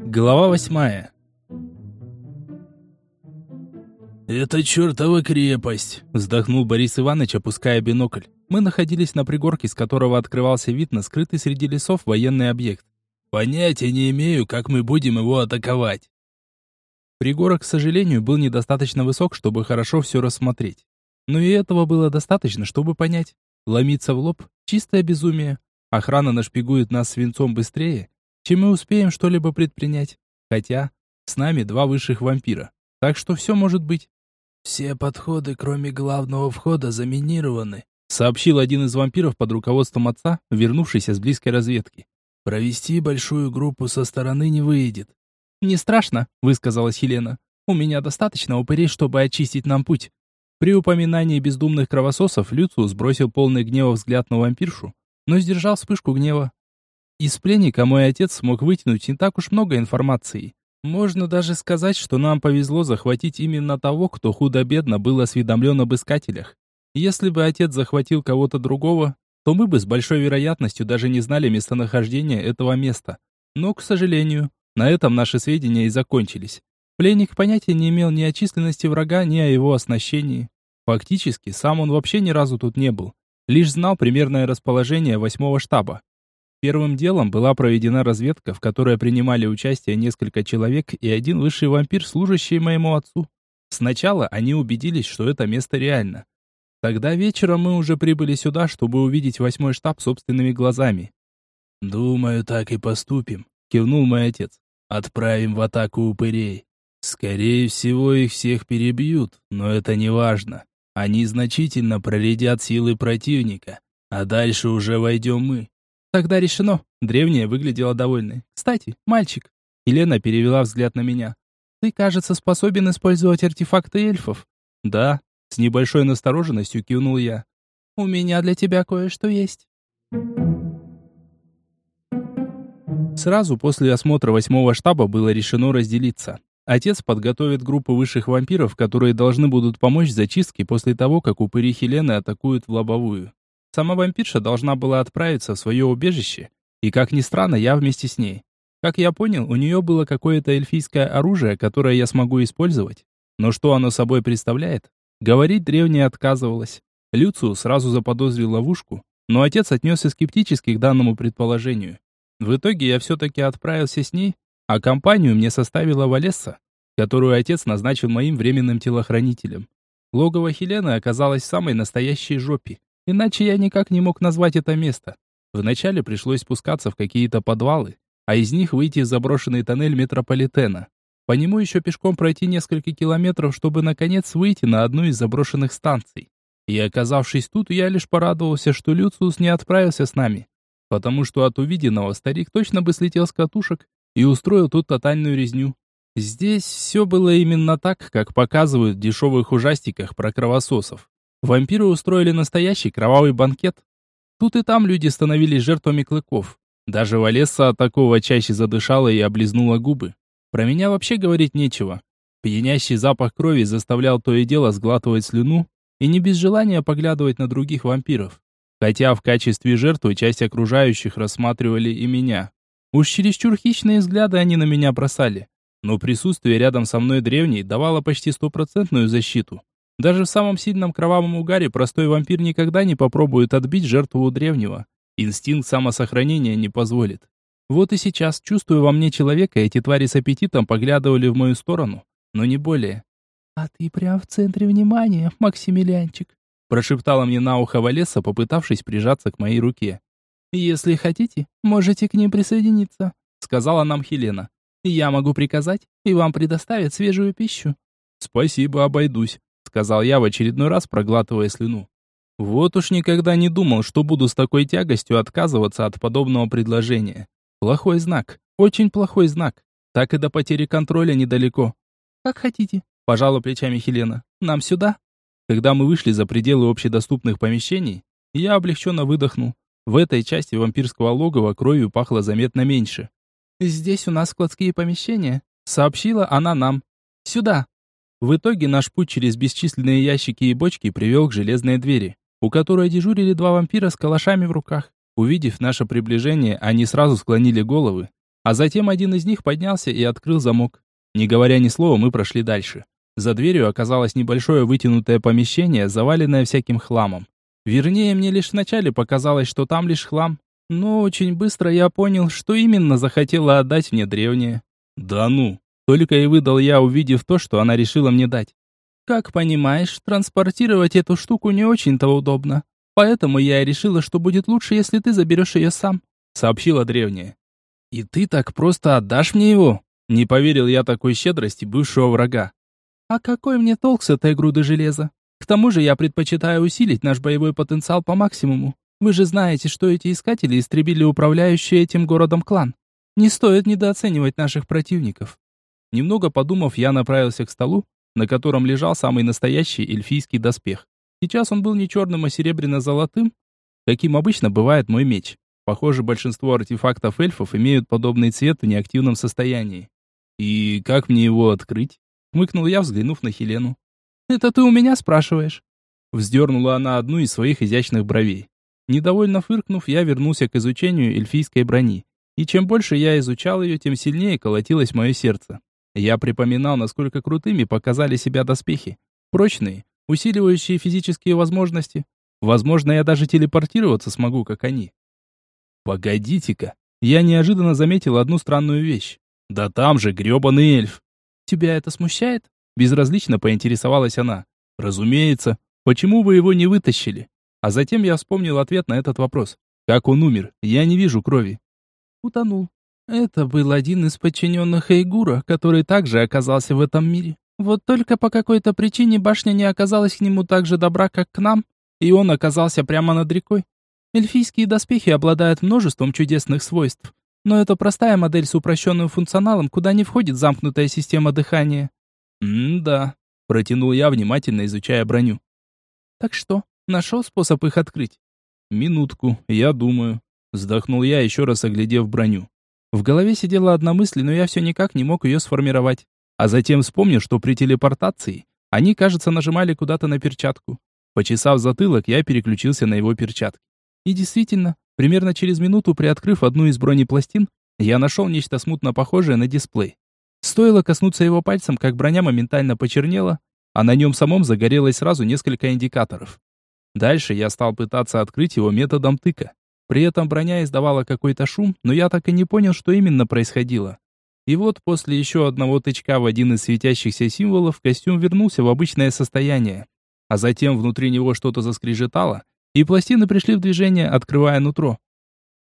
Глава восьмая. «Это чертова крепость!» – вздохнул Борис Иванович, опуская бинокль. Мы находились на пригорке, с которого открывался вид на скрытый среди лесов военный объект. «Понятия не имею, как мы будем его атаковать». Пригорок, к сожалению, был недостаточно высок, чтобы хорошо все рассмотреть. Но и этого было достаточно, чтобы понять. Ломиться в лоб – чистое безумие. Охрана нашпигует нас свинцом быстрее, чем мы успеем что-либо предпринять. Хотя, с нами два высших вампира. Так что все может быть. «Все подходы, кроме главного входа, заминированы», сообщил один из вампиров под руководством отца, вернувшийся с близкой разведки. «Провести большую группу со стороны не выйдет». «Не страшно», — высказалась Хелена. «У меня достаточно упырей, чтобы очистить нам путь». При упоминании бездумных кровососов Люциус бросил полный гнева взгляд на вампиршу, но сдержал вспышку гнева. Из пленника мой отец смог вытянуть не так уж много информации. Можно даже сказать, что нам повезло захватить именно того, кто худо-бедно был осведомлен об искателях. Если бы отец захватил кого-то другого, то мы бы с большой вероятностью даже не знали местонахождения этого места. Но, к сожалению, на этом наши сведения и закончились. Пленник понятия не имел ни о численности врага, ни о его оснащении. Фактически, сам он вообще ни разу тут не был. Лишь знал примерное расположение восьмого штаба. Первым делом была проведена разведка, в которой принимали участие несколько человек и один высший вампир, служащий моему отцу. Сначала они убедились, что это место реально. Тогда вечером мы уже прибыли сюда, чтобы увидеть восьмой штаб собственными глазами. «Думаю, так и поступим», — кивнул мой отец. «Отправим в атаку упырей. Скорее всего, их всех перебьют, но это не важно. Они значительно проредят силы противника, а дальше уже войдем мы. Тогда решено. Древняя выглядела довольной. Кстати, мальчик. Елена перевела взгляд на меня. Ты, кажется, способен использовать артефакты эльфов. Да, с небольшой настороженностью кивнул я. У меня для тебя кое-что есть. Сразу после осмотра восьмого штаба было решено разделиться. Отец подготовит группу высших вампиров, которые должны будут помочь зачистке после того, как упыри Хелены атакуют в лобовую. Сама вампирша должна была отправиться в свое убежище, и, как ни странно, я вместе с ней. Как я понял, у нее было какое-то эльфийское оружие, которое я смогу использовать. Но что оно собой представляет? Говорить древняя отказывалась. Люциу сразу заподозрил ловушку, но отец отнесся скептически к данному предположению. В итоге я все-таки отправился с ней, а компанию мне составила Валесса, которую отец назначил моим временным телохранителем. Логово Хелены оказалось в самой настоящей жопе. Иначе я никак не мог назвать это место. Вначале пришлось спускаться в какие-то подвалы, а из них выйти в заброшенный тоннель метрополитена. По нему еще пешком пройти несколько километров, чтобы наконец выйти на одну из заброшенных станций. И оказавшись тут, я лишь порадовался, что Люциус не отправился с нами, потому что от увиденного старик точно бы слетел с катушек и устроил тут тотальную резню. Здесь все было именно так, как показывают в дешевых ужастиках про кровососов. Вампиры устроили настоящий кровавый банкет. Тут и там люди становились жертвами клыков. Даже Валесса от такого чаще задышала и облизнула губы. Про меня вообще говорить нечего. Пьянящий запах крови заставлял то и дело сглатывать слюну и не без желания поглядывать на других вампиров. Хотя в качестве жертвы часть окружающих рассматривали и меня. Уж чересчур хищные взгляды они на меня бросали. Но присутствие рядом со мной древней давало почти стопроцентную защиту. Даже в самом сильном кровавом угаре простой вампир никогда не попробует отбить жертву у древнего. Инстинкт самосохранения не позволит. Вот и сейчас, чувствуя во мне человека, эти твари с аппетитом поглядывали в мою сторону, но не более. «А ты прям в центре внимания, Максимилианчик», прошептала мне на ухо Валеса, попытавшись прижаться к моей руке. «Если хотите, можете к ним присоединиться», сказала нам Хелена. «Я могу приказать, и вам предоставят свежую пищу». «Спасибо, обойдусь», сказал я в очередной раз, проглатывая слюну. Вот уж никогда не думал, что буду с такой тягостью отказываться от подобного предложения. Плохой знак, очень плохой знак. Так и до потери контроля недалеко. Как хотите, пожала плечами Хелена. Нам сюда? Когда мы вышли за пределы общедоступных помещений, я облегченно выдохнул. В этой части вампирского логова кровью пахло заметно меньше. «Здесь у нас складские помещения», — сообщила она нам. «Сюда!» В итоге наш путь через бесчисленные ящики и бочки привел к железной двери, у которой дежурили два вампира с калашами в руках. Увидев наше приближение, они сразу склонили головы, а затем один из них поднялся и открыл замок. Не говоря ни слова, мы прошли дальше. За дверью оказалось небольшое вытянутое помещение, заваленное всяким хламом. Вернее, мне лишь вначале показалось, что там лишь хлам, но очень быстро я понял, что именно захотела отдать мне древнее. Да ну, только и выдал я, увидев то, что она решила мне дать. Как понимаешь, транспортировать эту штуку не очень-то удобно. Поэтому я и решила, что будет лучше, если ты заберешь ее сам, сообщила древняя. И ты так просто отдашь мне его? Не поверил я такой щедрости бывшего врага. А какой мне толк с этой груды железа? К тому же я предпочитаю усилить наш боевой потенциал по максимуму. Вы же знаете, что эти искатели истребили управляющий этим городом клан. Не стоит недооценивать наших противников. Немного подумав, я направился к столу, на котором лежал самый настоящий эльфийский доспех. Сейчас он был не черным, а серебряно-золотым, каким обычно бывает мой меч. Похоже, большинство артефактов эльфов имеют подобный цвет в неактивном состоянии. И как мне его открыть? Хмыкнул я, взглянув на Хелену. «Это ты у меня спрашиваешь?» Вздернула она одну из своих изящных бровей. Недовольно фыркнув, я вернулся к изучению эльфийской брони. И чем больше я изучал ее, тем сильнее колотилось мое сердце. Я припоминал, насколько крутыми показали себя доспехи. Прочные, усиливающие физические возможности. Возможно, я даже телепортироваться смогу, как они. Погодите-ка, я неожиданно заметил одну странную вещь. Да там же грёбаный эльф. «Тебя это смущает?» Безразлично поинтересовалась она. «Разумеется. Почему вы его не вытащили?» А затем я вспомнил ответ на этот вопрос. «Как он умер? Я не вижу крови». «Утонул. Это был один из подчиненных Эйгура, который также оказался в этом мире. Вот только по какой-то причине башня не оказалась к нему так же добра, как к нам, и он оказался прямо над рекой. Эльфийские доспехи обладают множеством чудесных свойств, но это простая модель с упрощенным функционалом, куда не входит замкнутая система дыхания. М-да, протянул я, внимательно изучая броню. Так что, нашел способ их открыть? Минутку, я думаю. Вздохнул я, еще раз оглядев броню. В голове сидела одна мысль, но я все никак не мог ее сформировать. А затем вспомнил, что при телепортации они, кажется, нажимали куда-то на перчатку. Почесав затылок, я переключился на его перчатки. И действительно, Примерно через минуту, приоткрыв одну из бронепластин, я нашел нечто смутно похожее на дисплей. Стоило коснуться его пальцем, как броня моментально почернела, а на нем самом загорелось сразу несколько индикаторов. Дальше я стал пытаться открыть его методом тыка. При этом броня издавала какой-то шум, но я так и не понял, что именно происходило. И вот после еще одного тычка в один из светящихся символов костюм вернулся в обычное состояние. А затем внутри него что-то заскрежетало, и пластины пришли в движение, открывая нутро.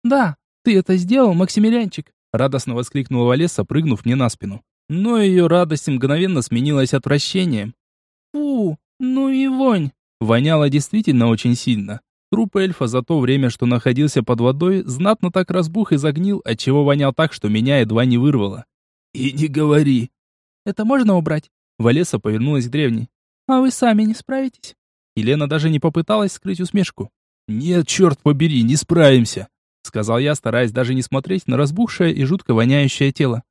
«Да, ты это сделал, Максимилянчик!» Радостно воскликнула Валеса, прыгнув мне на спину. Но ее радость мгновенно сменилась отвращением. «Фу, ну и вонь!» Воняло действительно очень сильно. Труп эльфа за то время, что находился под водой, знатно так разбух и загнил, отчего вонял так, что меня едва не вырвало. «И не говори!» «Это можно убрать?» Валеса повернулась к древней. «А вы сами не справитесь?» Елена даже не попыталась скрыть усмешку. «Нет, черт побери, не справимся!» Сказал я, стараясь даже не смотреть на разбухшее и жутко воняющее тело.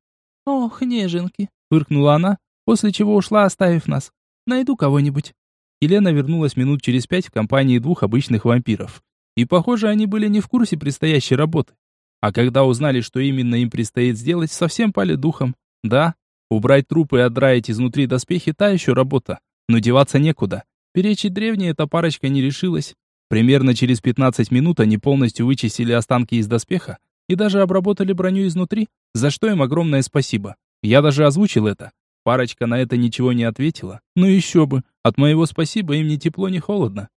«Ох, неженки!» Фыркнула она, после чего ушла, оставив нас. «Найду кого-нибудь». Елена вернулась минут через пять в компании двух обычных вампиров. И, похоже, они были не в курсе предстоящей работы. А когда узнали, что именно им предстоит сделать, совсем пали духом. Да, убрать трупы и отдраить изнутри доспехи – та еще работа. Но деваться некуда. Перечить древней эта парочка не решилась. Примерно через 15 минут они полностью вычистили останки из доспеха и даже обработали броню изнутри, за что им огромное спасибо. Я даже озвучил это. Парочка на это ничего не ответила. Ну еще бы, от моего спасибо им ни тепло, ни холодно.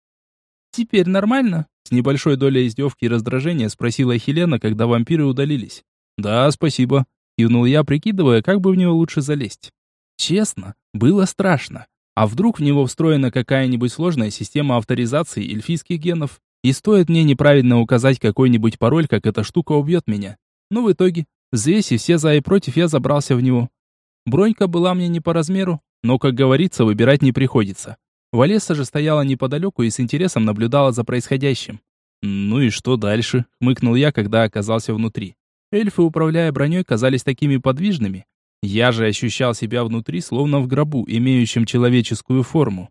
«Теперь нормально?» С небольшой долей издевки и раздражения спросила Хелена, когда вампиры удалились. «Да, спасибо», — кивнул я, прикидывая, как бы в него лучше залезть. Честно, было страшно. А вдруг в него встроена какая-нибудь сложная система авторизации эльфийских генов? И стоит мне неправильно указать какой-нибудь пароль, как эта штука убьет меня. Ну, в итоге, взвесив все за и против, я забрался в него. Бронька была мне не по размеру, но, как говорится, выбирать не приходится. Валесса же стояла неподалеку и с интересом наблюдала за происходящим. «Ну и что дальше?» — хмыкнул я, когда оказался внутри. Эльфы, управляя броней, казались такими подвижными, я же ощущал себя внутри, словно в гробу, имеющем человеческую форму.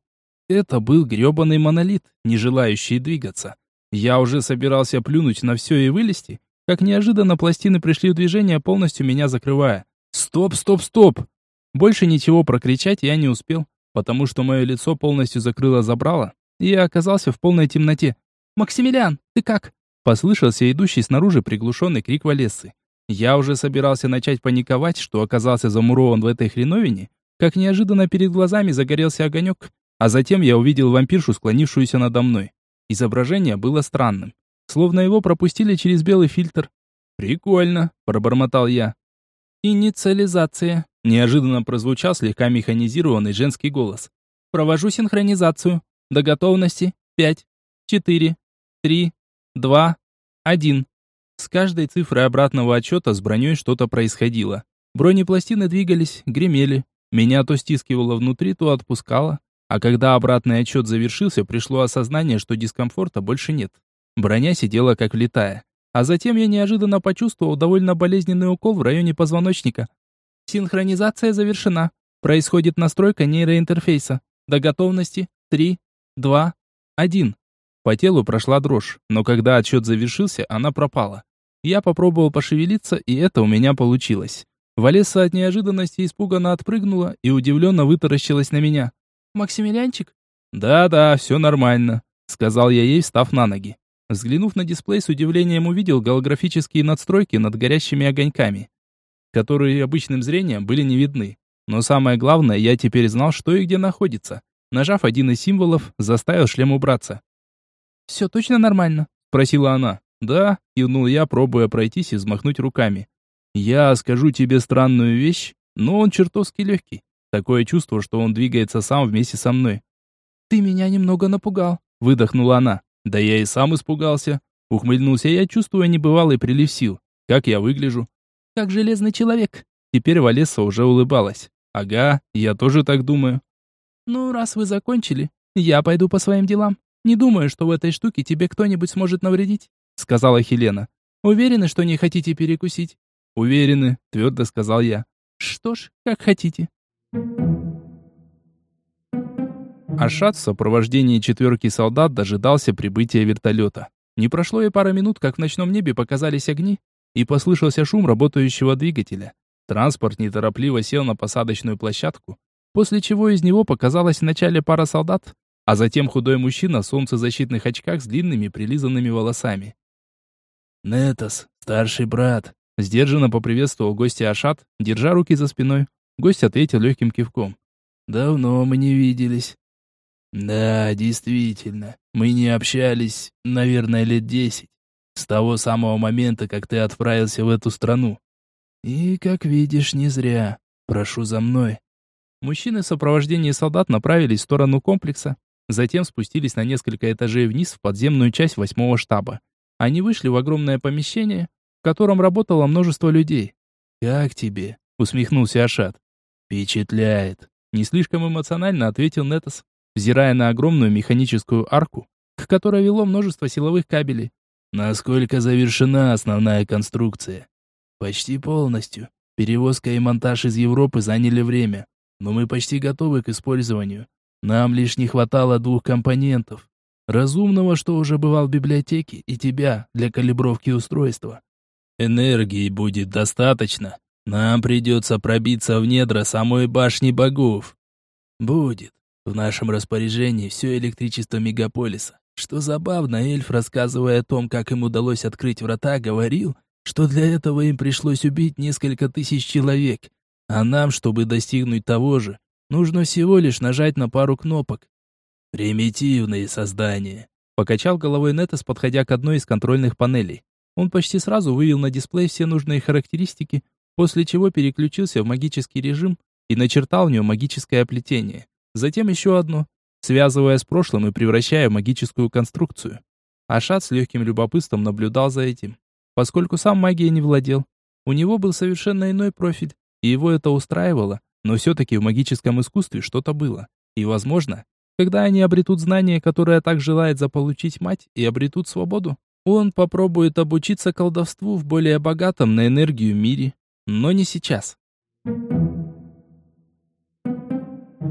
Это был грёбаный монолит, не желающий двигаться. Я уже собирался плюнуть на все и вылезти, как неожиданно пластины пришли в движение, полностью меня закрывая. «Стоп, стоп, стоп!» Больше ничего прокричать я не успел, потому что мое лицо полностью закрыло забрало, и я оказался в полной темноте. «Максимилиан, ты как?» Послышался идущий снаружи приглушенный крик Валессы. Я уже собирался начать паниковать, что оказался замурован в этой хреновине, как неожиданно перед глазами загорелся огонек, а затем я увидел вампиршу, склонившуюся надо мной. Изображение было странным, словно его пропустили через белый фильтр. «Прикольно», — пробормотал я. «Инициализация», — неожиданно прозвучал слегка механизированный женский голос. «Провожу синхронизацию. До готовности. Пять, четыре, три, два, один». С каждой цифрой обратного отчета с броней что-то происходило. Бронепластины двигались, гремели. Меня то стискивало внутри, то отпускало. А когда обратный отчет завершился, пришло осознание, что дискомфорта больше нет. Броня сидела как влитая. А затем я неожиданно почувствовал довольно болезненный укол в районе позвоночника. Синхронизация завершена. Происходит настройка нейроинтерфейса. До готовности. 3, 2, 1. По телу прошла дрожь, но когда отсчет завершился, она пропала. Я попробовал пошевелиться, и это у меня получилось. Валеса от неожиданности испуганно отпрыгнула и удивленно вытаращилась на меня. «Максимилианчик?» «Да-да, все нормально», — сказал я ей, встав на ноги. Взглянув на дисплей, с удивлением увидел голографические надстройки над горящими огоньками, которые обычным зрением были не видны. Но самое главное, я теперь знал, что и где находится. Нажав один из символов, заставил шлем убраться. «Все точно нормально?» – спросила она. «Да», – кивнул я, пробуя пройтись и взмахнуть руками. «Я скажу тебе странную вещь, но он чертовски легкий. Такое чувство, что он двигается сам вместе со мной». «Ты меня немного напугал», – выдохнула она. «Да я и сам испугался». Ухмыльнулся я, чувствуя небывалый прилив сил. «Как я выгляжу?» «Как железный человек». Теперь Валеса уже улыбалась. «Ага, я тоже так думаю». «Ну, раз вы закончили, я пойду по своим делам. Не думаю, что в этой штуке тебе кто-нибудь сможет навредить», — сказала Хелена. «Уверены, что не хотите перекусить?» «Уверены», — твердо сказал я. «Что ж, как хотите». Ашат в сопровождении четверки солдат дожидался прибытия вертолета. Не прошло и пара минут, как в ночном небе показались огни, и послышался шум работающего двигателя. Транспорт неторопливо сел на посадочную площадку, после чего из него показалась вначале пара солдат, а затем худой мужчина в солнцезащитных очках с длинными прилизанными волосами. «Нетос, старший брат», — сдержанно поприветствовал гостя Ашат, держа руки за спиной. Гость ответил легким кивком. «Давно мы не виделись». «Да, действительно, мы не общались, наверное, лет десять, с того самого момента, как ты отправился в эту страну. И, как видишь, не зря. Прошу за мной». Мужчины в сопровождении солдат направились в сторону комплекса, Затем спустились на несколько этажей вниз в подземную часть восьмого штаба. Они вышли в огромное помещение, в котором работало множество людей. «Как тебе?» — усмехнулся Ашат. «Впечатляет!» — не слишком эмоционально ответил Нетос, взирая на огромную механическую арку, к которой вело множество силовых кабелей. «Насколько завершена основная конструкция?» «Почти полностью. Перевозка и монтаж из Европы заняли время, но мы почти готовы к использованию. Нам лишь не хватало двух компонентов. Разумного, что уже бывал в библиотеке, и тебя для калибровки устройства. Энергии будет достаточно. Нам придется пробиться в недра самой башни богов. Будет. В нашем распоряжении все электричество мегаполиса. Что забавно, эльф, рассказывая о том, как им удалось открыть врата, говорил, что для этого им пришлось убить несколько тысяч человек. А нам, чтобы достигнуть того же, Нужно всего лишь нажать на пару кнопок. Примитивные создания. Покачал головой Нетес, подходя к одной из контрольных панелей. Он почти сразу вывел на дисплей все нужные характеристики, после чего переключился в магический режим и начертал в нем магическое плетение. Затем еще одно, связывая с прошлым и превращая в магическую конструкцию. Ашат с легким любопытством наблюдал за этим, поскольку сам магией не владел. У него был совершенно иной профиль, и его это устраивало, но все-таки в магическом искусстве что-то было. И, возможно, когда они обретут знания, которые так желает заполучить мать, и обретут свободу, он попробует обучиться колдовству в более богатом на энергию мире. Но не сейчас.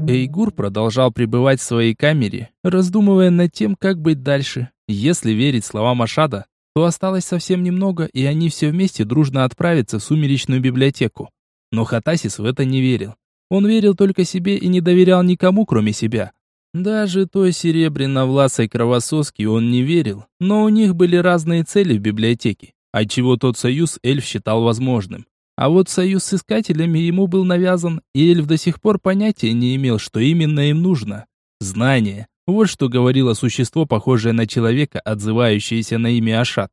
Эйгур продолжал пребывать в своей камере, раздумывая над тем, как быть дальше. Если верить словам Ашада, то осталось совсем немного, и они все вместе дружно отправятся в сумеречную библиотеку. Но Хатасис в это не верил. Он верил только себе и не доверял никому, кроме себя. Даже той серебряно-власой кровососке он не верил, но у них были разные цели в библиотеке, отчего тот союз эльф считал возможным. А вот союз с искателями ему был навязан, и эльф до сих пор понятия не имел, что именно им нужно. Знание. Вот что говорило существо, похожее на человека, отзывающееся на имя Ашат.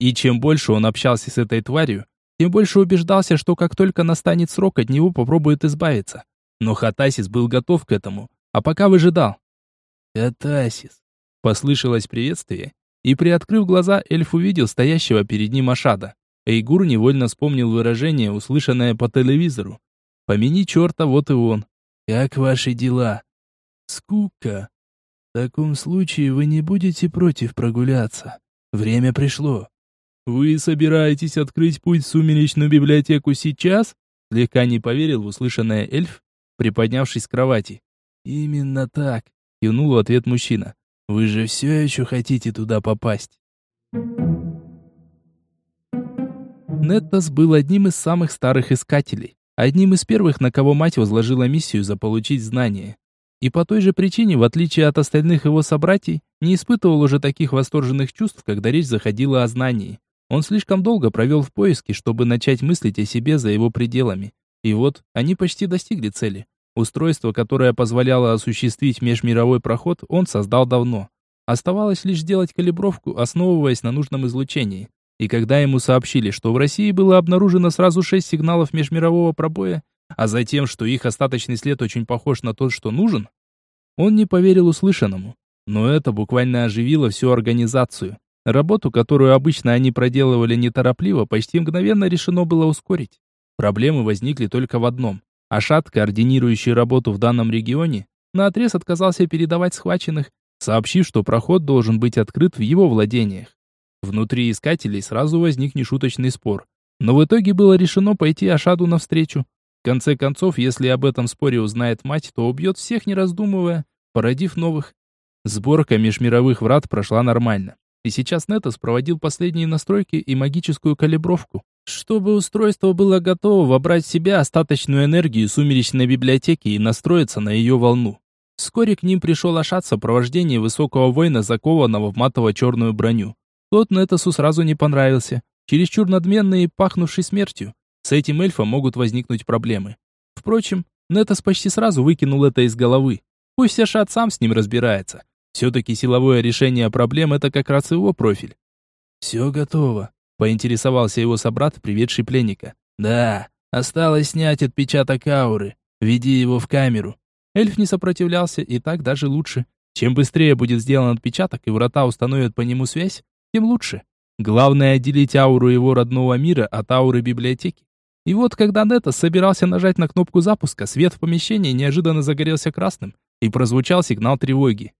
И чем больше он общался с этой тварью, тем больше убеждался, что как только настанет срок, от него попробует избавиться. Но Хатасис был готов к этому, а пока выжидал. «Хатасис!» — послышалось приветствие, и, приоткрыв глаза, эльф увидел стоящего перед ним Ашада. Эйгур невольно вспомнил выражение, услышанное по телевизору. «Помяни черта, вот и он». «Как ваши дела?» «Скука. В таком случае вы не будете против прогуляться. Время пришло». «Вы собираетесь открыть путь в сумеречную библиотеку сейчас?» Слегка не поверил в услышанное эльф, приподнявшись с кровати. «Именно так», — кивнул в ответ мужчина. «Вы же все еще хотите туда попасть?» Неттас был одним из самых старых искателей, одним из первых, на кого мать возложила миссию заполучить знания. И по той же причине, в отличие от остальных его собратьей, не испытывал уже таких восторженных чувств, когда речь заходила о знании. Он слишком долго провел в поиске, чтобы начать мыслить о себе за его пределами. И вот, они почти достигли цели. Устройство, которое позволяло осуществить межмировой проход, он создал давно. Оставалось лишь сделать калибровку, основываясь на нужном излучении. И когда ему сообщили, что в России было обнаружено сразу шесть сигналов межмирового пробоя, а затем, что их остаточный след очень похож на тот, что нужен, он не поверил услышанному. Но это буквально оживило всю организацию. Работу, которую обычно они проделывали неторопливо, почти мгновенно решено было ускорить. Проблемы возникли только в одном. Ашат, координирующий работу в данном регионе, наотрез отказался передавать схваченных, сообщив, что проход должен быть открыт в его владениях. Внутри искателей сразу возник нешуточный спор. Но в итоге было решено пойти Ашаду навстречу. В конце концов, если об этом споре узнает мать, то убьет всех, не раздумывая, породив новых. Сборка межмировых врат прошла нормально и сейчас Нетос проводил последние настройки и магическую калибровку, чтобы устройство было готово вобрать в себя остаточную энергию сумеречной библиотеки и настроиться на ее волну. Вскоре к ним пришел Ашат в сопровождении высокого воина, закованного в матово-черную броню. Тот Нетосу сразу не понравился, чересчур надменный и пахнувший смертью. С этим эльфом могут возникнуть проблемы. Впрочем, Нетос почти сразу выкинул это из головы. Пусть Ашат сам с ним разбирается. Все-таки силовое решение проблем – это как раз его профиль. «Все готово», – поинтересовался его собрат, приведший пленника. «Да, осталось снять отпечаток ауры. Веди его в камеру». Эльф не сопротивлялся, и так даже лучше. Чем быстрее будет сделан отпечаток и врата установят по нему связь, тем лучше. Главное отделить ауру его родного мира от ауры библиотеки. И вот когда Нетос собирался нажать на кнопку запуска, свет в помещении неожиданно загорелся красным, и прозвучал сигнал тревоги.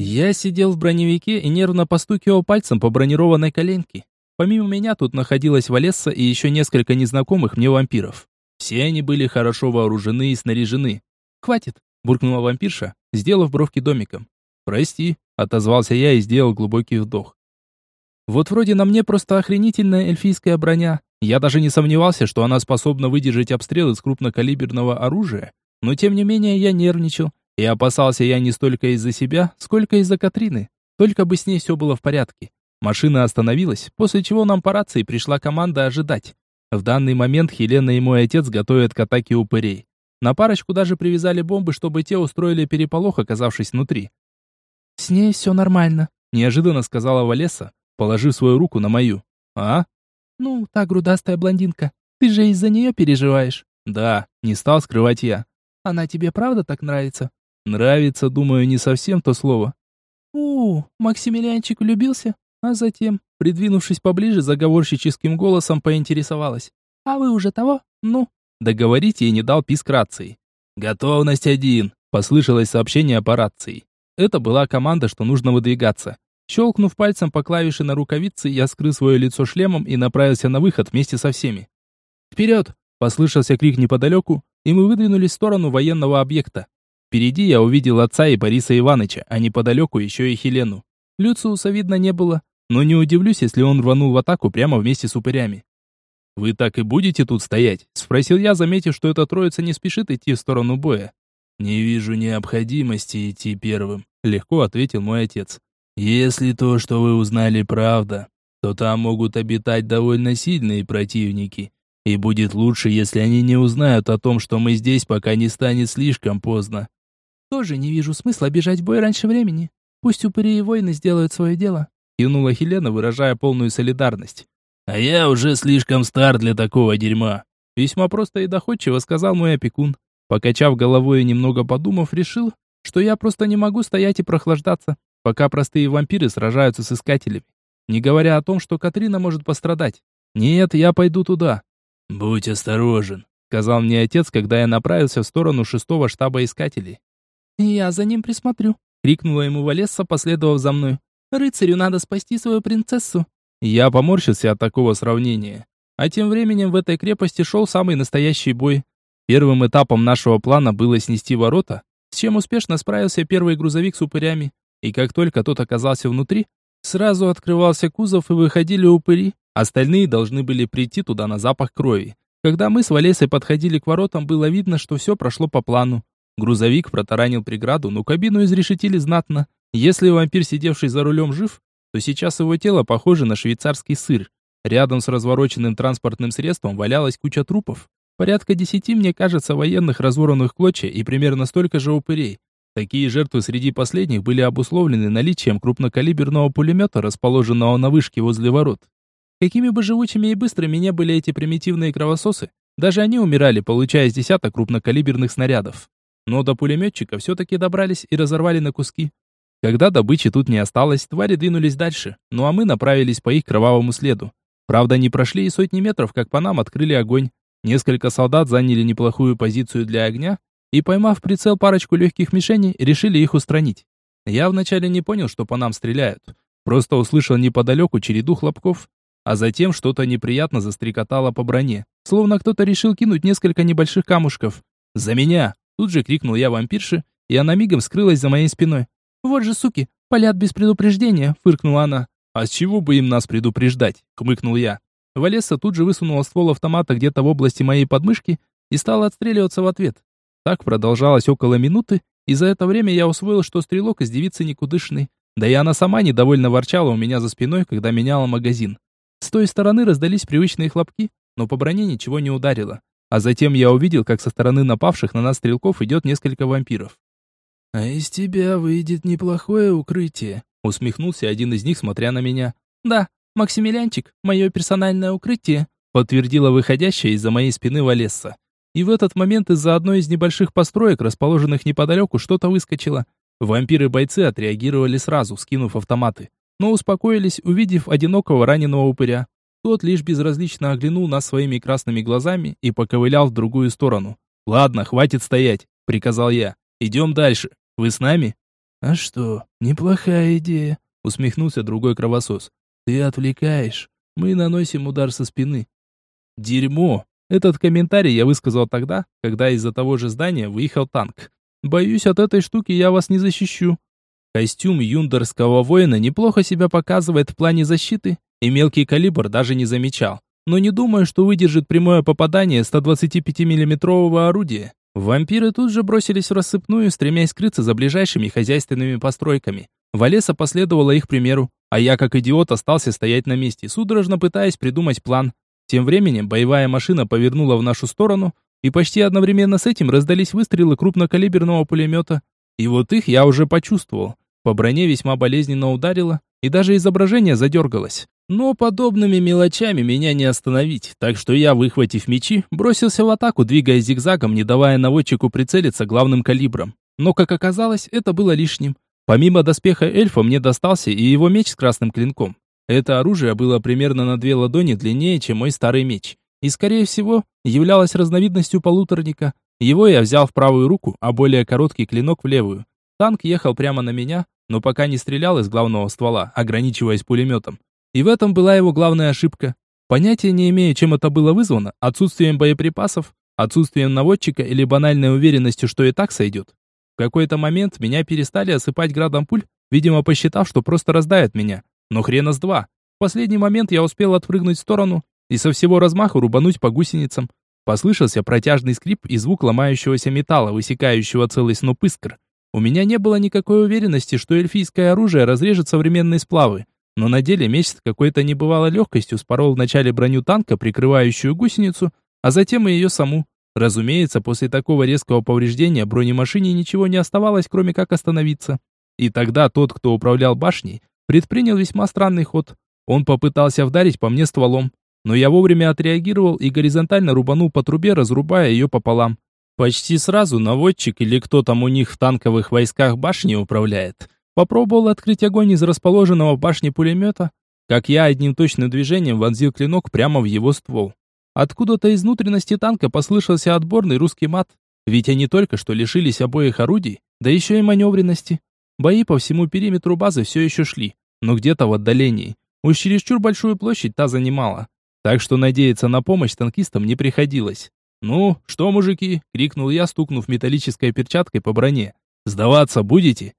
Я сидел в броневике и нервно постукивал пальцем по бронированной коленке. Помимо меня тут находилась Валесса и еще несколько незнакомых мне вампиров. Все они были хорошо вооружены и снаряжены. «Хватит!» – буркнула вампирша, сделав бровки домиком. «Прости», – отозвался я и сделал глубокий вдох. Вот вроде на мне просто охренительная эльфийская броня. Я даже не сомневался, что она способна выдержать обстрел из крупнокалиберного оружия, но тем не менее я нервничал, и опасался я не столько из-за себя, сколько из-за Катрины. Только бы с ней все было в порядке. Машина остановилась, после чего нам по рации пришла команда ожидать. В данный момент Хелена и мой отец готовят к атаке упырей. На парочку даже привязали бомбы, чтобы те устроили переполох, оказавшись внутри. «С ней все нормально», — неожиданно сказала Валеса, положив свою руку на мою. «А?» «Ну, та грудастая блондинка. Ты же из-за нее переживаешь». «Да», — не стал скрывать я. Она тебе правда так нравится? Нравится, думаю, не совсем то слово. У, Максимилианчик влюбился, а затем, придвинувшись поближе, заговорщическим голосом поинтересовалась. А вы уже того? Ну, договорить ей не дал писк рации. Готовность один, послышалось сообщение по рации. Это была команда, что нужно выдвигаться. Щелкнув пальцем по клавише на рукавице, я скрыл свое лицо шлемом и направился на выход вместе со всеми. «Вперед!» Послышался крик неподалеку, и мы выдвинулись в сторону военного объекта. Впереди я увидел отца и Бориса Ивановича, а неподалеку еще и Хелену. Люциуса видно не было, но не удивлюсь, если он рванул в атаку прямо вместе с упырями. «Вы так и будете тут стоять?» – спросил я, заметив, что эта троица не спешит идти в сторону боя. «Не вижу необходимости идти первым», – легко ответил мой отец. «Если то, что вы узнали, правда, то там могут обитать довольно сильные противники, и будет лучше, если они не узнают о том, что мы здесь, пока не станет слишком поздно». «Тоже не вижу смысла бежать в бой раньше времени. Пусть упыри и воины сделают свое дело», – кивнула Хелена, выражая полную солидарность. «А я уже слишком стар для такого дерьма», – весьма просто и доходчиво сказал мой опекун. Покачав головой и немного подумав, решил, что я просто не могу стоять и прохлаждаться, пока простые вампиры сражаются с искателями. Не говоря о том, что Катрина может пострадать. Нет, я пойду туда. «Будь осторожен», — сказал мне отец, когда я направился в сторону шестого штаба искателей. «Я за ним присмотрю», — крикнула ему Валесса, последовав за мной. «Рыцарю надо спасти свою принцессу». Я поморщился от такого сравнения. А тем временем в этой крепости шел самый настоящий бой. Первым этапом нашего плана было снести ворота, с чем успешно справился первый грузовик с упырями. И как только тот оказался внутри, сразу открывался кузов и выходили упыри. Остальные должны были прийти туда на запах крови. Когда мы с Валесой подходили к воротам, было видно, что все прошло по плану. Грузовик протаранил преграду, но кабину изрешетили знатно. Если вампир, сидевший за рулем, жив, то сейчас его тело похоже на швейцарский сыр. Рядом с развороченным транспортным средством валялась куча трупов. Порядка десяти, мне кажется, военных разворанных клочья и примерно столько же упырей. Такие жертвы среди последних были обусловлены наличием крупнокалиберного пулемета, расположенного на вышке возле ворот. Какими бы живучими и быстрыми не были эти примитивные кровососы, даже они умирали, получая с десяток крупнокалиберных снарядов. Но до пулеметчика все-таки добрались и разорвали на куски. Когда добычи тут не осталось, твари двинулись дальше, ну а мы направились по их кровавому следу. Правда, не прошли и сотни метров, как по нам открыли огонь. Несколько солдат заняли неплохую позицию для огня и, поймав прицел парочку легких мишеней, решили их устранить. Я вначале не понял, что по нам стреляют. Просто услышал неподалеку череду хлопков, а затем что-то неприятно застрекотало по броне, словно кто-то решил кинуть несколько небольших камушков. «За меня!» Тут же крикнул я вампирше, и она мигом скрылась за моей спиной. «Вот же суки, палят без предупреждения!» — фыркнула она. «А с чего бы им нас предупреждать?» — хмыкнул я. Валесса тут же высунула ствол автомата где-то в области моей подмышки и стала отстреливаться в ответ. Так продолжалось около минуты, и за это время я усвоил, что стрелок из девицы никудышный. Да и она сама недовольно ворчала у меня за спиной, когда меняла магазин. С той стороны раздались привычные хлопки, но по броне ничего не ударило. А затем я увидел, как со стороны напавших на нас стрелков идет несколько вампиров. «А из тебя выйдет неплохое укрытие», — усмехнулся один из них, смотря на меня. «Да, Максимилянчик, мое персональное укрытие», подтвердила выходящая из-за моей спины Валесса. И в этот момент из-за одной из небольших построек, расположенных неподалеку, что-то выскочило. Вампиры-бойцы отреагировали сразу, скинув автоматы, но успокоились, увидев одинокого раненого упыря. Тот лишь безразлично оглянул нас своими красными глазами и поковылял в другую сторону. «Ладно, хватит стоять», — приказал я. «Идем дальше. Вы с нами?» «А что, неплохая идея», — усмехнулся другой кровосос. Ты отвлекаешь. Мы наносим удар со спины. Дерьмо. Этот комментарий я высказал тогда, когда из-за того же здания выехал танк. Боюсь, от этой штуки я вас не защищу. Костюм юндерского воина неплохо себя показывает в плане защиты, и мелкий калибр даже не замечал. Но не думаю, что выдержит прямое попадание 125 миллиметрового орудия. Вампиры тут же бросились в рассыпную, стремясь скрыться за ближайшими хозяйственными постройками. Валеса последовала их примеру, а я как идиот остался стоять на месте, судорожно пытаясь придумать план. Тем временем боевая машина повернула в нашу сторону, и почти одновременно с этим раздались выстрелы крупнокалиберного пулемета. И вот их я уже почувствовал. По броне весьма болезненно ударило, и даже изображение задергалось. Но подобными мелочами меня не остановить, так что я, выхватив мечи, бросился в атаку, двигаясь зигзагом, не давая наводчику прицелиться главным калибром. Но, как оказалось, это было лишним. Помимо доспеха эльфа мне достался и его меч с красным клинком. Это оружие было примерно на две ладони длиннее, чем мой старый меч. И, скорее всего, являлось разновидностью полуторника. Его я взял в правую руку, а более короткий клинок в левую. Танк ехал прямо на меня, но пока не стрелял из главного ствола, ограничиваясь пулеметом. И в этом была его главная ошибка. Понятия не имею, чем это было вызвано, отсутствием боеприпасов, отсутствием наводчика или банальной уверенностью, что и так сойдет. В какой-то момент меня перестали осыпать градом пуль, видимо, посчитав, что просто раздавят меня. Но хрена с два. В последний момент я успел отпрыгнуть в сторону и со всего размаху рубануть по гусеницам. Послышался протяжный скрип и звук ломающегося металла, высекающего целый сноп искр. У меня не было никакой уверенности, что эльфийское оружие разрежет современные сплавы, но на деле меч с какой-то небывалой легкостью спорол вначале броню танка, прикрывающую гусеницу, а затем и ее саму. Разумеется, после такого резкого повреждения бронемашине ничего не оставалось, кроме как остановиться. И тогда тот, кто управлял башней, предпринял весьма странный ход. Он попытался вдарить по мне стволом, но я вовремя отреагировал и горизонтально рубанул по трубе, разрубая ее пополам. Почти сразу наводчик или кто там у них в танковых войсках башни управляет, попробовал открыть огонь из расположенного в башне пулемета, как я одним точным движением вонзил клинок прямо в его ствол. Откуда-то из внутренности танка послышался отборный русский мат, ведь они только что лишились обоих орудий, да еще и маневренности. Бои по всему периметру базы все еще шли, но где-то в отдалении. Уж чересчур большую площадь та занимала. Так что надеяться на помощь танкистам не приходилось. «Ну, что, мужики?» — крикнул я, стукнув металлической перчаткой по броне. «Сдаваться будете?»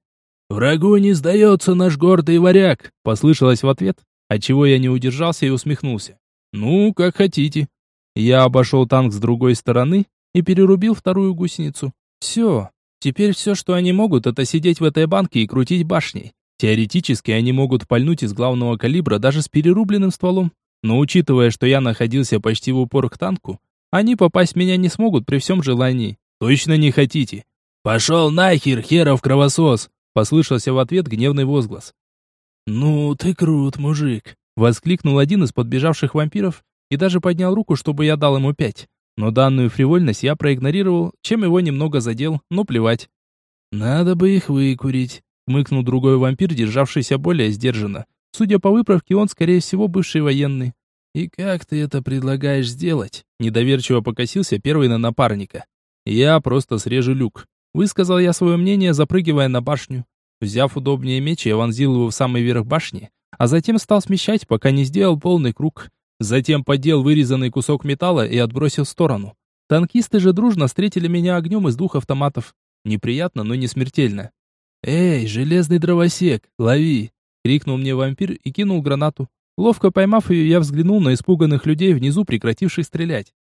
«Врагу не сдается наш гордый варяг!» — послышалось в ответ, отчего я не удержался и усмехнулся. «Ну, как хотите», я обошел танк с другой стороны и перерубил вторую гусеницу. Все. Теперь все, что они могут, это сидеть в этой банке и крутить башней. Теоретически они могут пальнуть из главного калибра даже с перерубленным стволом. Но учитывая, что я находился почти в упор к танку, они попасть в меня не смогут при всем желании. Точно не хотите? «Пошел нахер, херов кровосос!» Послышался в ответ гневный возглас. «Ну, ты крут, мужик!» Воскликнул один из подбежавших вампиров и даже поднял руку, чтобы я дал ему пять. Но данную фривольность я проигнорировал, чем его немного задел, но плевать. «Надо бы их выкурить», — мыкнул другой вампир, державшийся более сдержанно. Судя по выправке, он, скорее всего, бывший военный. «И как ты это предлагаешь сделать?» Недоверчиво покосился первый на напарника. «Я просто срежу люк», — высказал я свое мнение, запрыгивая на башню. Взяв удобнее меч, я вонзил его в самый верх башни, а затем стал смещать, пока не сделал полный круг. Затем поддел вырезанный кусок металла и отбросил в сторону. Танкисты же дружно встретили меня огнем из двух автоматов. Неприятно, но не смертельно. «Эй, железный дровосек, лови!» — крикнул мне вампир и кинул гранату. Ловко поймав ее, я взглянул на испуганных людей внизу, прекративших стрелять.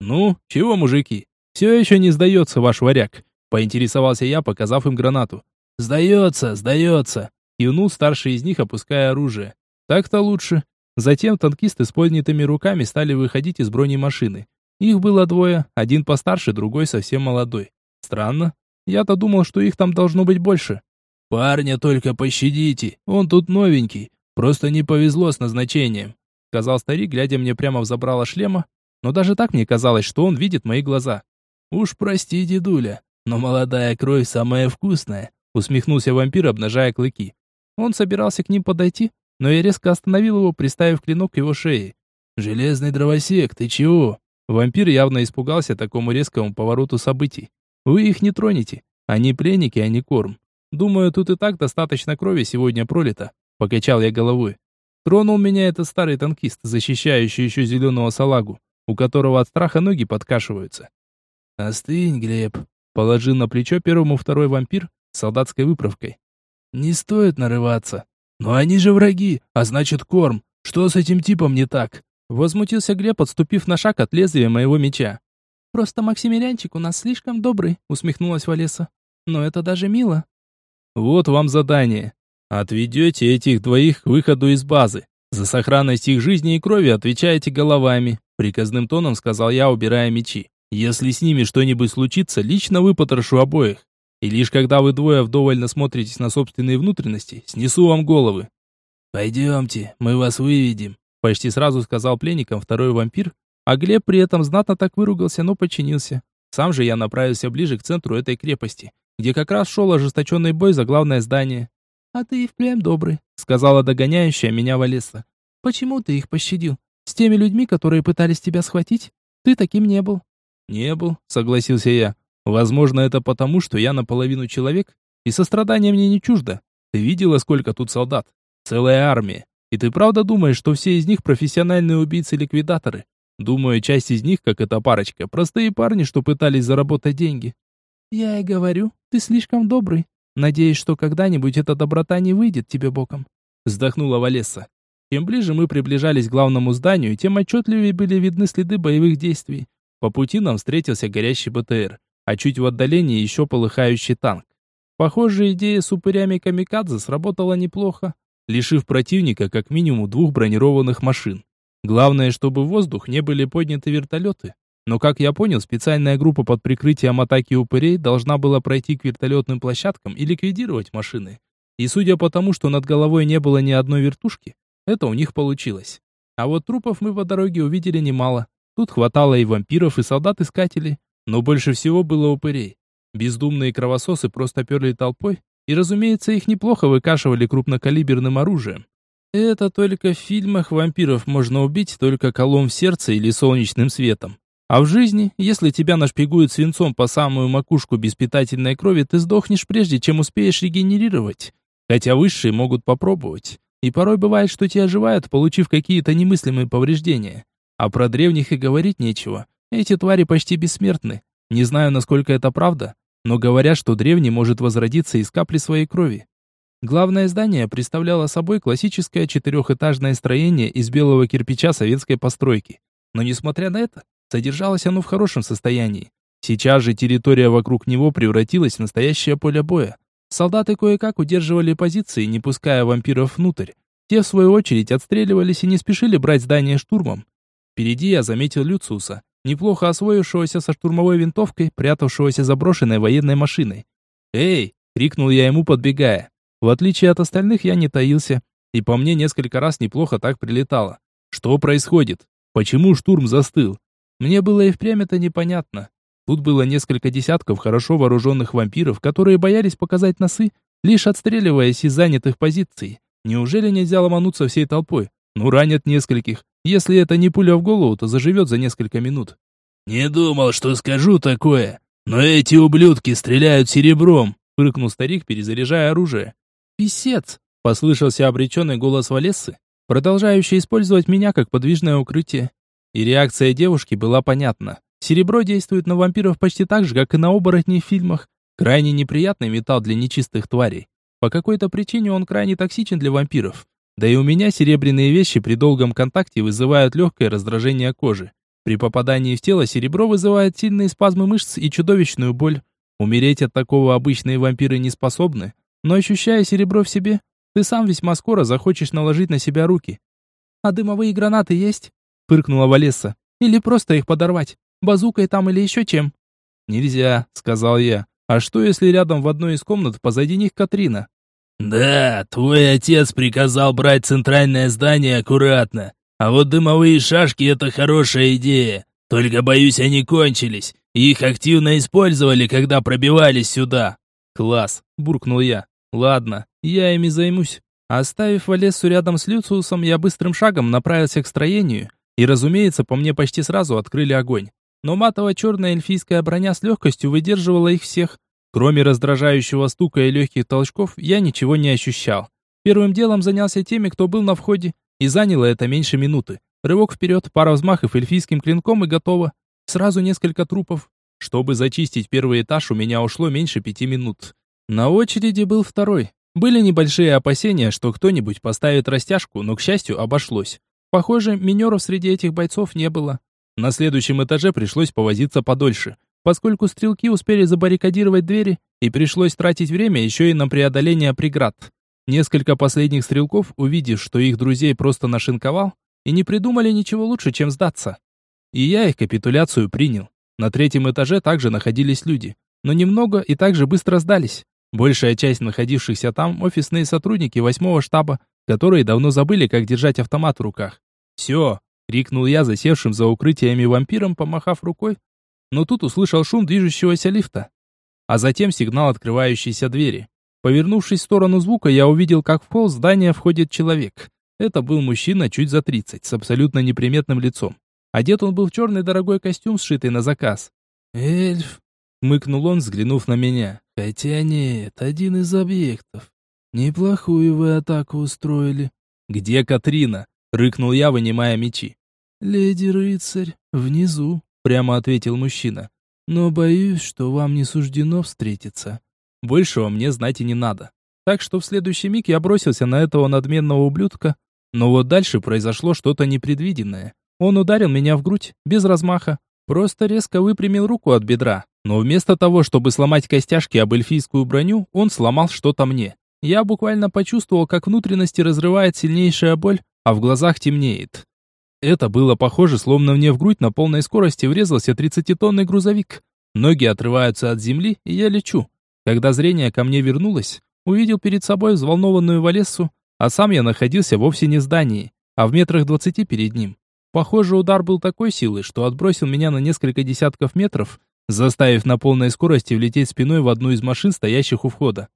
«Ну, чего, мужики? Все еще не сдается ваш варяг?» — поинтересовался я, показав им гранату. «Сдается, сдается!» — кивнул старший из них, опуская оружие. «Так-то лучше. Затем танкисты с поднятыми руками стали выходить из бронемашины. Их было двое, один постарше, другой совсем молодой. Странно. Я-то думал, что их там должно быть больше. «Парня только пощадите, он тут новенький, просто не повезло с назначением», сказал старик, глядя мне прямо в забрало шлема, но даже так мне казалось, что он видит мои глаза. «Уж прости, дедуля, но молодая кровь самая вкусная», усмехнулся вампир, обнажая клыки. Он собирался к ним подойти, но я резко остановил его, приставив клинок к его шее. «Железный дровосек, ты чего?» Вампир явно испугался такому резкому повороту событий. «Вы их не тронете. Они пленники, а не корм. Думаю, тут и так достаточно крови сегодня пролито», — покачал я головой. Тронул меня этот старый танкист, защищающий еще зеленого салагу, у которого от страха ноги подкашиваются. «Остынь, Глеб», — положил на плечо первому второй вампир с солдатской выправкой. «Не стоит нарываться. «Но они же враги, а значит корм. Что с этим типом не так?» Возмутился Глеб, отступив на шаг от лезвия моего меча. «Просто Максимилянчик у нас слишком добрый», усмехнулась Валеса. «Но это даже мило». «Вот вам задание. Отведете этих двоих к выходу из базы. За сохранность их жизни и крови отвечаете головами», приказным тоном сказал я, убирая мечи. «Если с ними что-нибудь случится, лично выпотрошу обоих. И лишь когда вы двое вдоволь насмотритесь на собственные внутренности, снесу вам головы. «Пойдемте, мы вас выведем», — почти сразу сказал пленникам второй вампир, а Глеб при этом знатно так выругался, но подчинился. Сам же я направился ближе к центру этой крепости, где как раз шел ожесточенный бой за главное здание. «А ты и впрямь добрый», — сказала догоняющая меня Валеса. «Почему ты их пощадил? С теми людьми, которые пытались тебя схватить, ты таким не был». «Не был», — согласился я. Возможно, это потому, что я наполовину человек, и сострадание мне не чуждо. Ты видела, сколько тут солдат? Целая армия. И ты правда думаешь, что все из них профессиональные убийцы-ликвидаторы? Думаю, часть из них, как эта парочка, простые парни, что пытались заработать деньги. Я и говорю, ты слишком добрый. Надеюсь, что когда-нибудь эта доброта не выйдет тебе боком. Вздохнула Валесса. Чем ближе мы приближались к главному зданию, тем отчетливее были видны следы боевых действий. По пути нам встретился горящий БТР, а чуть в отдалении еще полыхающий танк. Похоже, идея с упырями камикадзе сработала неплохо, лишив противника как минимум двух бронированных машин. Главное, чтобы в воздух не были подняты вертолеты. Но, как я понял, специальная группа под прикрытием атаки упырей должна была пройти к вертолетным площадкам и ликвидировать машины. И судя по тому, что над головой не было ни одной вертушки, это у них получилось. А вот трупов мы по дороге увидели немало. Тут хватало и вампиров, и солдат-искателей, но больше всего было упырей. Бездумные кровососы просто перли толпой, и, разумеется, их неплохо выкашивали крупнокалиберным оружием. Это только в фильмах вампиров можно убить только колом в сердце или солнечным светом. А в жизни, если тебя нашпигуют свинцом по самую макушку без питательной крови, ты сдохнешь прежде, чем успеешь регенерировать. Хотя высшие могут попробовать. И порой бывает, что те оживают, получив какие-то немыслимые повреждения. А про древних и говорить нечего. Эти твари почти бессмертны. Не знаю, насколько это правда, но говорят, что древний может возродиться из капли своей крови. Главное здание представляло собой классическое четырехэтажное строение из белого кирпича советской постройки. Но несмотря на это, содержалось оно в хорошем состоянии. Сейчас же территория вокруг него превратилась в настоящее поле боя. Солдаты кое-как удерживали позиции, не пуская вампиров внутрь. Те, в свою очередь, отстреливались и не спешили брать здание штурмом. Впереди я заметил Люциуса, неплохо освоившегося со штурмовой винтовкой, прятавшегося за брошенной военной машиной. «Эй!» — крикнул я ему, подбегая. В отличие от остальных, я не таился, и по мне несколько раз неплохо так прилетало. Что происходит? Почему штурм застыл? Мне было и впрямь это непонятно. Тут было несколько десятков хорошо вооруженных вампиров, которые боялись показать носы, лишь отстреливаясь из занятых позиций. Неужели нельзя ломануться всей толпой? Ну, ранят нескольких. Если это не пуля в голову, то заживет за несколько минут. «Не думал, что скажу такое, но эти ублюдки стреляют серебром», — фыркнул старик, перезаряжая оружие. «Писец!» — послышался обреченный голос Валессы, продолжающий использовать меня как подвижное укрытие. И реакция девушки была понятна. Серебро действует на вампиров почти так же, как и на оборотней в фильмах. Крайне неприятный металл для нечистых тварей. По какой-то причине он крайне токсичен для вампиров. Да и у меня серебряные вещи при долгом контакте вызывают легкое раздражение кожи. При попадании в тело серебро вызывает сильные спазмы мышц и чудовищную боль. Умереть от такого обычные вампиры не способны, но ощущая серебро в себе, ты сам весьма скоро захочешь наложить на себя руки. А дымовые гранаты есть? Фыркнула Валесса. Или просто их подорвать? Базукой там или еще чем? Нельзя, сказал я. А что если рядом в одной из комнат позади них Катрина? Да, твой отец приказал брать центральное здание аккуратно. А вот дымовые шашки это хорошая идея. Только боюсь, они кончились. Их активно использовали, когда пробивались сюда. Класс, буркнул я. Ладно, я ими займусь. Оставив Валессу рядом с Люциусом, я быстрым шагом направился к строению, и, разумеется, по мне почти сразу открыли огонь. Но матово-черная эльфийская броня с легкостью выдерживала их всех. Кроме раздражающего стука и легких толчков, я ничего не ощущал. Первым делом занялся теми, кто был на входе, и заняло это меньше минуты. Рывок вперед, пара взмахов эльфийским клинком и готово. Сразу несколько трупов. Чтобы зачистить первый этаж, у меня ушло меньше пяти минут. На очереди был второй. Были небольшие опасения, что кто-нибудь поставит растяжку, но, к счастью, обошлось. Похоже, минеров среди этих бойцов не было. На следующем этаже пришлось повозиться подольше, поскольку стрелки успели забаррикадировать двери, и пришлось тратить время еще и на преодоление преград. Несколько последних стрелков, увидев, что их друзей просто нашинковал, и не придумали ничего лучше, чем сдаться. И я их капитуляцию принял. На третьем этаже также находились люди, но немного и также быстро сдались. Большая часть находившихся там офисные сотрудники восьмого штаба, которые давно забыли, как держать автомат в руках. «Все!» — крикнул я засевшим за укрытиями вампиром, помахав рукой. Но тут услышал шум движущегося лифта, а затем сигнал открывающейся двери. Повернувшись в сторону звука, я увидел, как в холл здания входит человек. Это был мужчина чуть за тридцать, с абсолютно неприметным лицом. Одет он был в черный дорогой костюм, сшитый на заказ. «Эльф!» — мыкнул он, взглянув на меня. «Хотя нет, один из объектов. Неплохую вы атаку устроили». «Где Катрина?» — рыкнул я, вынимая мечи. «Леди-рыцарь, внизу», — прямо ответил мужчина. «Но боюсь, что вам не суждено встретиться». Большего мне знать и не надо. Так что в следующий миг я бросился на этого надменного ублюдка, но вот дальше произошло что-то непредвиденное. Он ударил меня в грудь, без размаха, просто резко выпрямил руку от бедра, но вместо того, чтобы сломать костяшки об эльфийскую броню, он сломал что-то мне. Я буквально почувствовал, как внутренности разрывает сильнейшая боль, а в глазах темнеет. Это было похоже, словно мне в грудь на полной скорости врезался 30-тонный грузовик. Ноги отрываются от земли, и я лечу. Когда зрение ко мне вернулось, увидел перед собой взволнованную Валессу, а сам я находился вовсе не в здании, а в метрах двадцати перед ним. Похоже, удар был такой силы, что отбросил меня на несколько десятков метров, заставив на полной скорости влететь спиной в одну из машин, стоящих у входа.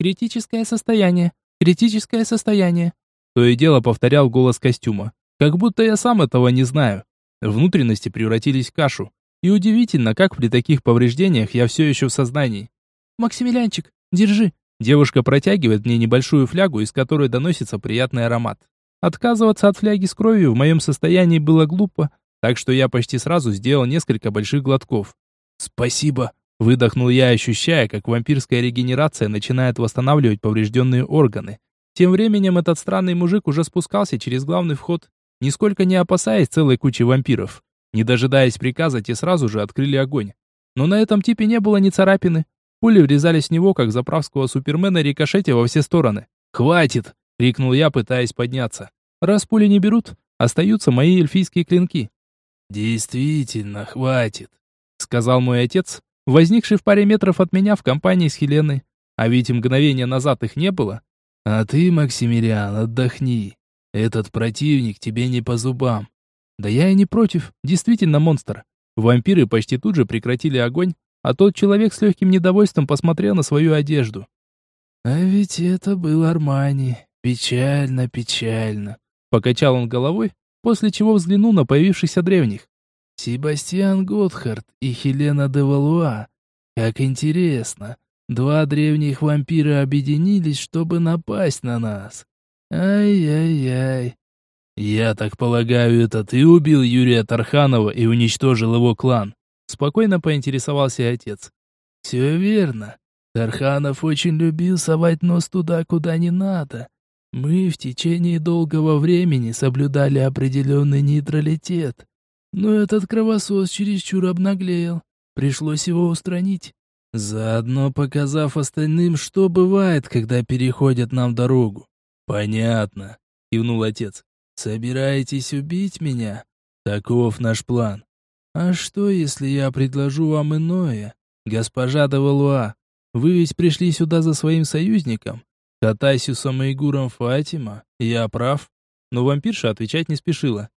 «Критическое состояние! Критическое состояние!» То и дело повторял голос костюма. Как будто я сам этого не знаю. Внутренности превратились в кашу. И удивительно, как при таких повреждениях я все еще в сознании. «Максимилянчик, держи!» Девушка протягивает мне небольшую флягу, из которой доносится приятный аромат. Отказываться от фляги с кровью в моем состоянии было глупо, так что я почти сразу сделал несколько больших глотков. «Спасибо!» – выдохнул я, ощущая, как вампирская регенерация начинает восстанавливать поврежденные органы. Тем временем этот странный мужик уже спускался через главный вход, нисколько не опасаясь целой кучи вампиров. Не дожидаясь приказа, те сразу же открыли огонь. Но на этом типе не было ни царапины. Пули врезались в него, как заправского супермена, рикошетя во все стороны. «Хватит!» — крикнул я, пытаясь подняться. Раз пули не берут, остаются мои эльфийские клинки. «Действительно, хватит», — сказал мой отец, возникший в паре метров от меня в компании с Хеленой. А ведь мгновения назад их не было. «А ты, Максимилиан, отдохни. Этот противник тебе не по зубам». «Да я и не против, действительно монстр». Вампиры почти тут же прекратили огонь, а тот человек с легким недовольством посмотрел на свою одежду. «А ведь это был Армани. Печально, печально. Покачал он головой, после чего взглянул на появившихся древних. Себастьян Готхард и Хелена де Валуа. Как интересно. Два древних вампира объединились, чтобы напасть на нас. Ай-яй-яй. Я так полагаю, это ты убил Юрия Тарханова и уничтожил его клан? Спокойно поинтересовался отец. Все верно. Тарханов очень любил совать нос туда, куда не надо. Мы в течение долгого времени соблюдали определенный нейтралитет. Но этот кровосос чересчур обнаглел. Пришлось его устранить. Заодно показав остальным, что бывает, когда переходят нам дорогу. «Понятно», — кивнул отец. «Собираетесь убить меня? Таков наш план. А что, если я предложу вам иное? Госпожа Давалуа, вы ведь пришли сюда за своим союзником, Татасиусом и Игуром Фатима, я прав?» Но вампирша отвечать не спешила.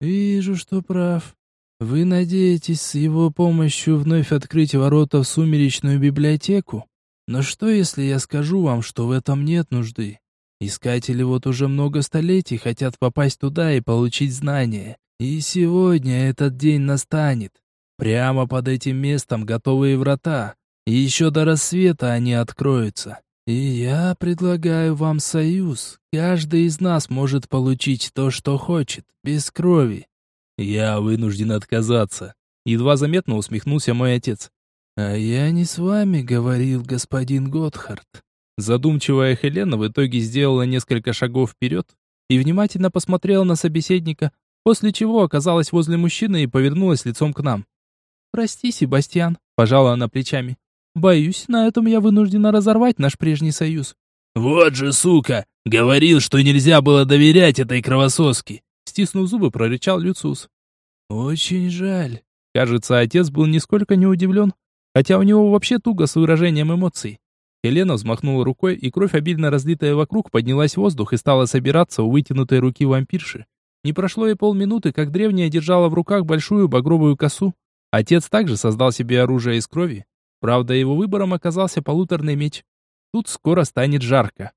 «Вижу, что прав. Вы надеетесь с его помощью вновь открыть ворота в сумеречную библиотеку? Но что, если я скажу вам, что в этом нет нужды? Искатели вот уже много столетий хотят попасть туда и получить знания. И сегодня этот день настанет. Прямо под этим местом готовые врата. И еще до рассвета они откроются. И я предлагаю вам союз. Каждый из нас может получить то, что хочет, без крови. Я вынужден отказаться. Едва заметно усмехнулся мой отец. А я не с вами говорил, господин Готхард. Задумчивая Хелена в итоге сделала несколько шагов вперед и внимательно посмотрела на собеседника, после чего оказалась возле мужчины и повернулась лицом к нам. «Прости, Себастьян», — пожала она плечами. Боюсь, на этом я вынуждена разорвать наш прежний союз. Вот же, сука, говорил, что нельзя было доверять этой кровососке. Стиснув зубы, прорычал Люциус. Очень жаль. Кажется, отец был нисколько не удивлен, хотя у него вообще туго с выражением эмоций. Елена взмахнула рукой, и кровь, обильно разлитая вокруг, поднялась в воздух и стала собираться у вытянутой руки вампирши. Не прошло и полминуты, как древняя держала в руках большую багровую косу. Отец также создал себе оружие из крови, Правда, его выбором оказался полуторный меч. Тут скоро станет жарко.